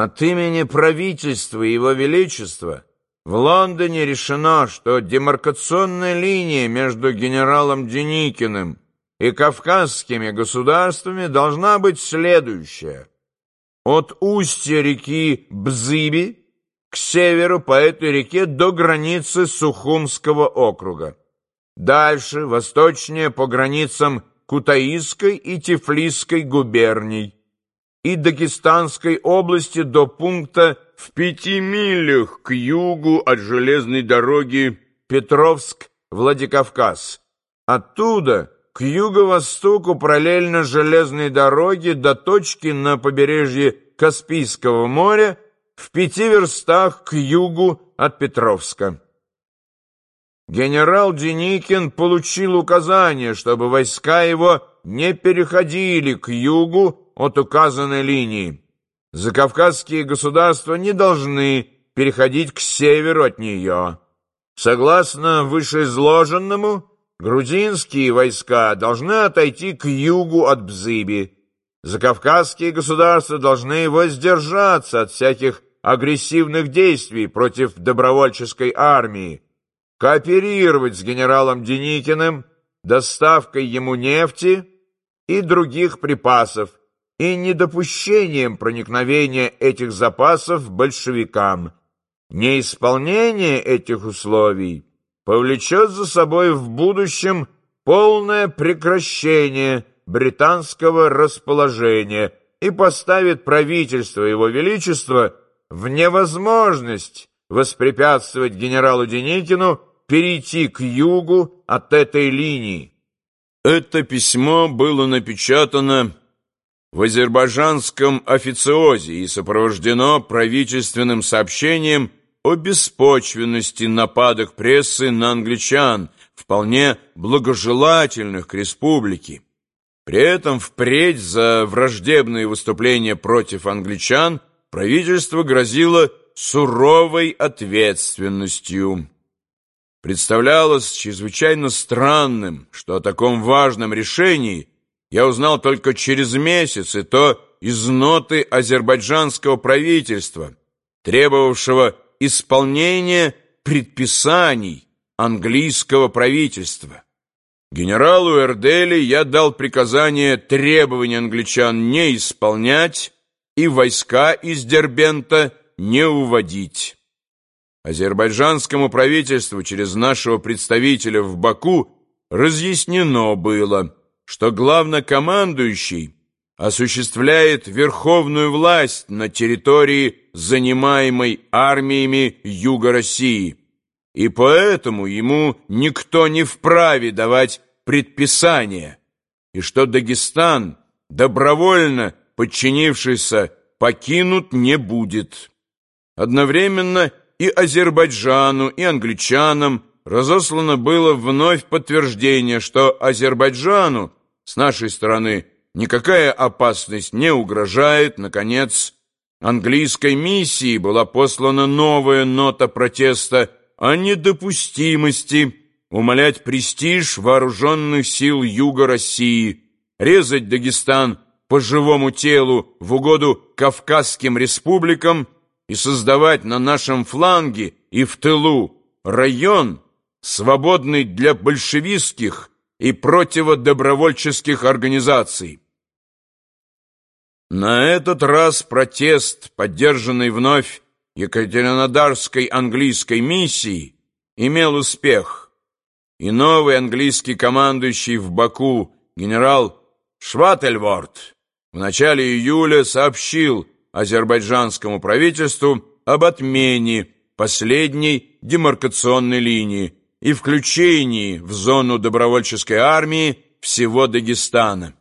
От имени правительства Его Величества в Лондоне решено, что демаркационная линия между генералом Деникиным и кавказскими государствами должна быть следующая. От устья реки Бзыби к северу по этой реке до границы Сухумского округа. Дальше, восточнее, по границам Кутаисской и Тифлисской губерний и Дагестанской области до пункта в пяти милях к югу от железной дороги Петровск-Владикавказ. Оттуда к юго-востоку параллельно железной дороге до точки на побережье Каспийского моря в пяти верстах к югу от Петровска. Генерал Деникин получил указание, чтобы войска его не переходили к югу от указанной линии. Закавказские государства не должны переходить к северу от нее. Согласно вышеизложенному, грузинские войска должны отойти к югу от Бзыби. Закавказские государства должны воздержаться от всяких агрессивных действий против добровольческой армии, кооперировать с генералом Деникиным доставкой ему нефти и других припасов и недопущением проникновения этих запасов большевикам. Неисполнение этих условий повлечет за собой в будущем полное прекращение британского расположения и поставит правительство Его Величества в невозможность воспрепятствовать генералу Деникину перейти к югу от этой линии. Это письмо было напечатано в азербайджанском официозе и сопровождено правительственным сообщением о беспочвенности нападок прессы на англичан, вполне благожелательных к республике. При этом впредь за враждебные выступления против англичан правительство грозило суровой ответственностью. Представлялось чрезвычайно странным, что о таком важном решении я узнал только через месяц, и то из ноты азербайджанского правительства, требовавшего исполнения предписаний английского правительства. Генералу Эрдели я дал приказание требования англичан не исполнять и войска из Дербента не уводить. Азербайджанскому правительству через нашего представителя в Баку разъяснено было, что главнокомандующий осуществляет верховную власть на территории, занимаемой армиями Юга России, и поэтому ему никто не вправе давать предписания, и что Дагестан, добровольно подчинившийся, покинут не будет. Одновременно и Азербайджану, и англичанам разослано было вновь подтверждение, что Азербайджану с нашей стороны никакая опасность не угрожает. Наконец, английской миссии была послана новая нота протеста о недопустимости умалять престиж вооруженных сил Юга России, резать Дагестан по живому телу в угоду Кавказским республикам и создавать на нашем фланге и в тылу район, свободный для большевистских и противодобровольческих организаций. На этот раз протест, поддержанный вновь Екатеринодарской английской миссией, имел успех, и новый английский командующий в Баку генерал Швательворд в начале июля сообщил азербайджанскому правительству об отмене последней демаркационной линии и включении в зону добровольческой армии всего Дагестана.